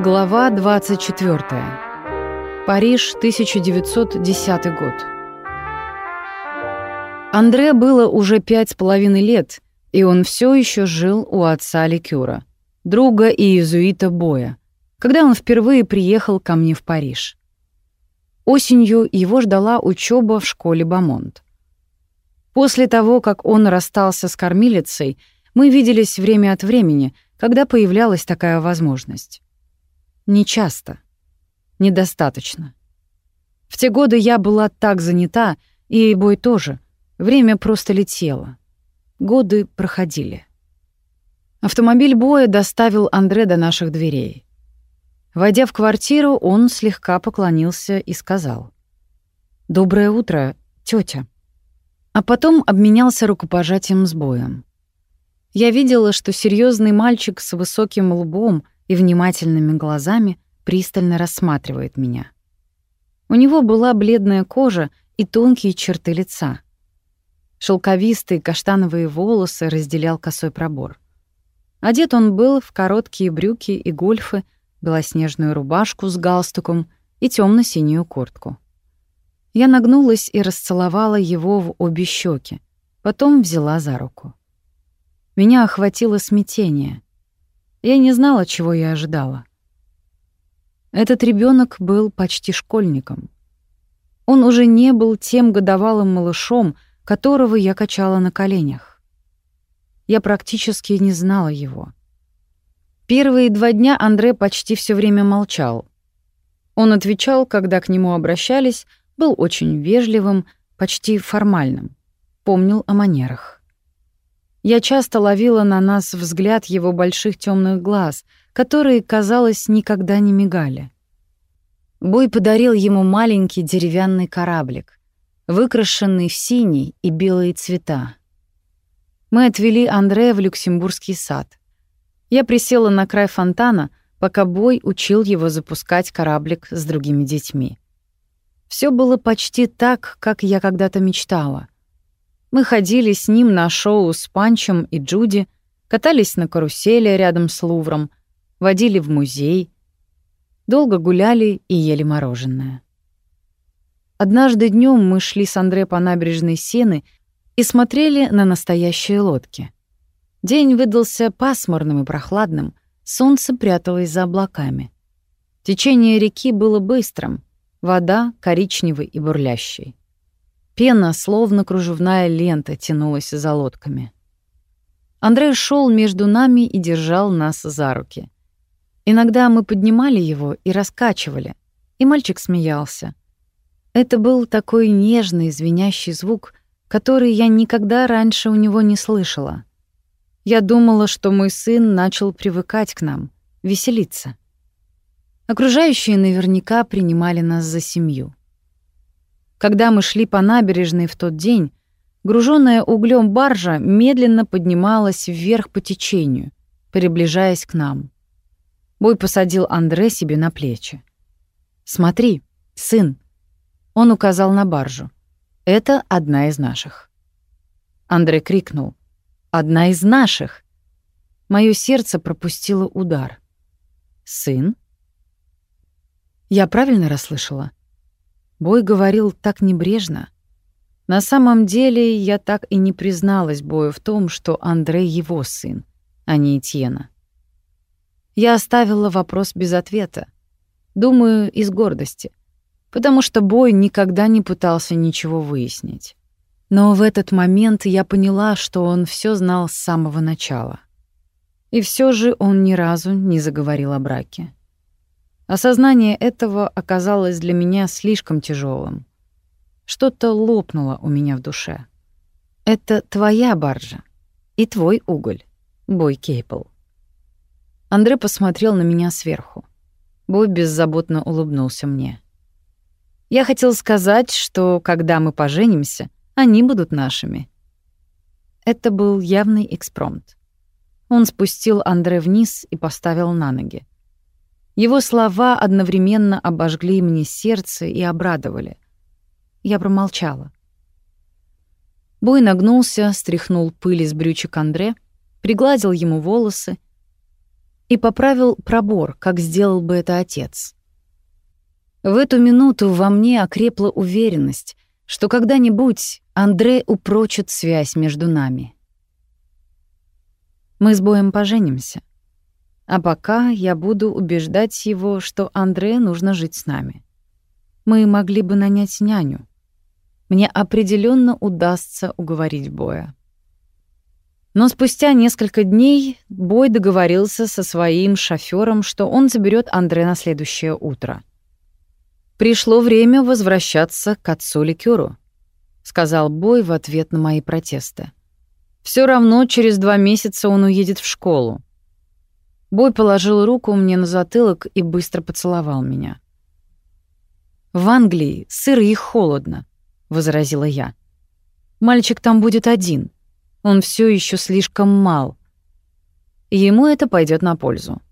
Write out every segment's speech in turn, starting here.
Глава 24. Париж, 1910 год. Андре было уже пять с половиной лет, и он все еще жил у отца Ликюра, друга и иезуита Боя, когда он впервые приехал ко мне в Париж. Осенью его ждала учеба в школе Бамонт. После того, как он расстался с кормилицей, мы виделись время от времени, когда появлялась такая возможность. Нечасто. Недостаточно. В те годы я была так занята, и Бой тоже. Время просто летело. Годы проходили. Автомобиль Боя доставил Андре до наших дверей. Войдя в квартиру, он слегка поклонился и сказал. «Доброе утро, тетя. А потом обменялся рукопожатием с Боем. Я видела, что серьезный мальчик с высоким лбом — и внимательными глазами пристально рассматривает меня. У него была бледная кожа и тонкие черты лица. Шелковистые каштановые волосы разделял косой пробор. Одет он был в короткие брюки и гольфы, белоснежную рубашку с галстуком и темно синюю куртку. Я нагнулась и расцеловала его в обе щеки, потом взяла за руку. Меня охватило смятение. Я не знала, чего я ожидала. Этот ребенок был почти школьником. Он уже не был тем годовалым малышом, которого я качала на коленях. Я практически не знала его. Первые два дня Андре почти все время молчал. Он отвечал, когда к нему обращались, был очень вежливым, почти формальным, помнил о манерах. Я часто ловила на нас взгляд его больших темных глаз, которые, казалось, никогда не мигали. Бой подарил ему маленький деревянный кораблик, выкрашенный в синий и белые цвета. Мы отвели Андрея в Люксембургский сад. Я присела на край фонтана, пока Бой учил его запускать кораблик с другими детьми. Все было почти так, как я когда-то мечтала — мы ходили с ним на шоу с Панчем и Джуди, катались на карусели рядом с Лувром, водили в музей, долго гуляли и ели мороженое. Однажды днем мы шли с Андре по набережной Сены и смотрели на настоящие лодки. День выдался пасмурным и прохладным, солнце пряталось за облаками. Течение реки было быстрым, вода — коричневой и бурлящей. Пена, словно кружевная лента, тянулась за лодками. Андрей шел между нами и держал нас за руки. Иногда мы поднимали его и раскачивали, и мальчик смеялся. Это был такой нежный, звенящий звук, который я никогда раньше у него не слышала. Я думала, что мой сын начал привыкать к нам, веселиться. Окружающие наверняка принимали нас за семью. Когда мы шли по набережной в тот день, груженная углем баржа медленно поднималась вверх по течению, приближаясь к нам. Бой посадил Андре себе на плечи. «Смотри, сын!» Он указал на баржу. «Это одна из наших». Андре крикнул. «Одна из наших!» Моё сердце пропустило удар. «Сын?» Я правильно расслышала? Бой говорил так небрежно. На самом деле я так и не призналась Бою в том, что Андрей его сын, а не Этьена. Я оставила вопрос без ответа. Думаю, из гордости. Потому что Бой никогда не пытался ничего выяснить. Но в этот момент я поняла, что он все знал с самого начала. И все же он ни разу не заговорил о браке. Осознание этого оказалось для меня слишком тяжелым. Что-то лопнуло у меня в душе. Это твоя баржа и твой уголь, Бой Кейпл. Андре посмотрел на меня сверху. Бой беззаботно улыбнулся мне. Я хотел сказать, что когда мы поженимся, они будут нашими. Это был явный экспромт. Он спустил Андре вниз и поставил на ноги. Его слова одновременно обожгли мне сердце и обрадовали. Я промолчала. Бой нагнулся, стряхнул пыль из брючек Андре, пригладил ему волосы. и поправил пробор, как сделал бы это отец. В эту минуту во мне окрепла уверенность, что когда-нибудь Андре упрочит связь между нами. Мы с Боем поженимся. А пока я буду убеждать его, что Андре нужно жить с нами. Мы могли бы нанять няню. Мне определенно удастся уговорить Боя. Но спустя несколько дней Бой договорился со своим шофёром, что он заберет Андре на следующее утро. «Пришло время возвращаться к отцу Ликюру», — сказал Бой в ответ на мои протесты. Все равно через два месяца он уедет в школу. Бой положил руку мне на затылок и быстро поцеловал меня. «В Англии сыро и холодно», — возразила я. «Мальчик там будет один. Он все еще слишком мал. Ему это пойдет на пользу.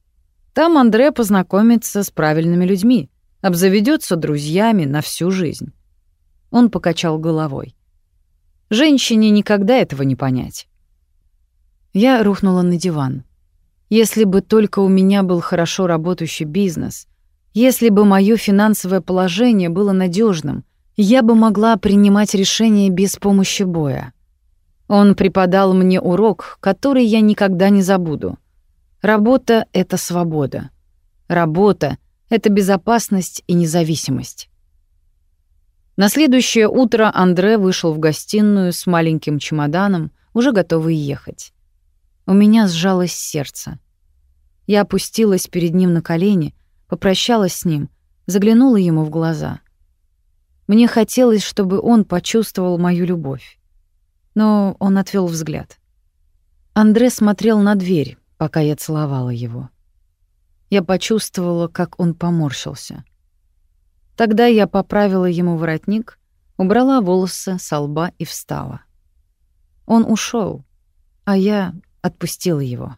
Там Андре познакомится с правильными людьми, обзаведется друзьями на всю жизнь». Он покачал головой. «Женщине никогда этого не понять». Я рухнула на диван. Если бы только у меня был хорошо работающий бизнес, если бы мое финансовое положение было надежным, я бы могла принимать решения без помощи боя. Он преподал мне урок, который я никогда не забуду. Работа — это свобода. Работа — это безопасность и независимость. На следующее утро Андре вышел в гостиную с маленьким чемоданом, уже готовый ехать. У меня сжалось сердце. Я опустилась перед ним на колени, попрощалась с ним, заглянула ему в глаза. Мне хотелось, чтобы он почувствовал мою любовь. Но он отвел взгляд. Андре смотрел на дверь, пока я целовала его. Я почувствовала, как он поморщился. Тогда я поправила ему воротник, убрала волосы со лба и встала. Он ушел, а я отпустила его.